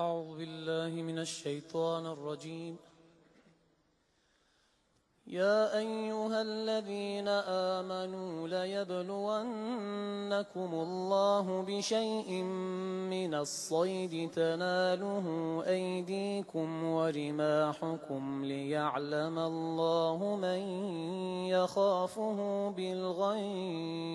أعوذ بالله من الشيطان الرجيم. يا أيها الذين آمنوا ليبلونكم الله بشيء من الصيد تناله أيديكم ورماحكم ليعلم الله من يخافه بالغيب.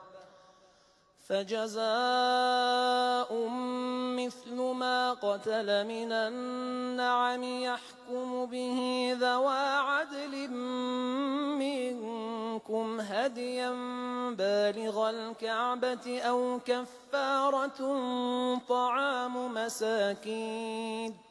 فجزاء مثل ما قتل من النعم يحكم به ذوى عدل منكم هديا بالغ الكعبة أو كفارة طعام مساكين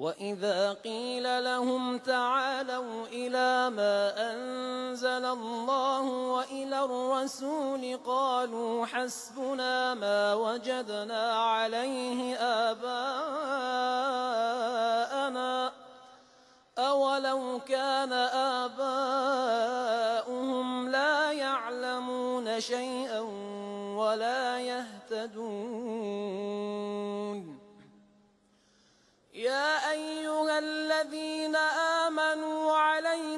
وإذا قيل لهم تعالوا إلى ما أنزل الله وإلى الرسول قالوا حسبنا ما وجدنا عليه آباءنا أولو كان آباؤهم لا يعلمون شيئا ولا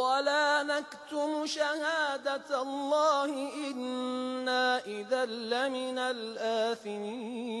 ولا نكتم شهادة الله إنا إذا لمن الآثمين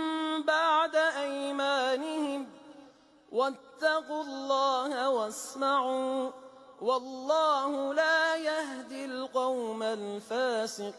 واتقوا الله واسمعوا والله لا يهدي القوم الفاسقين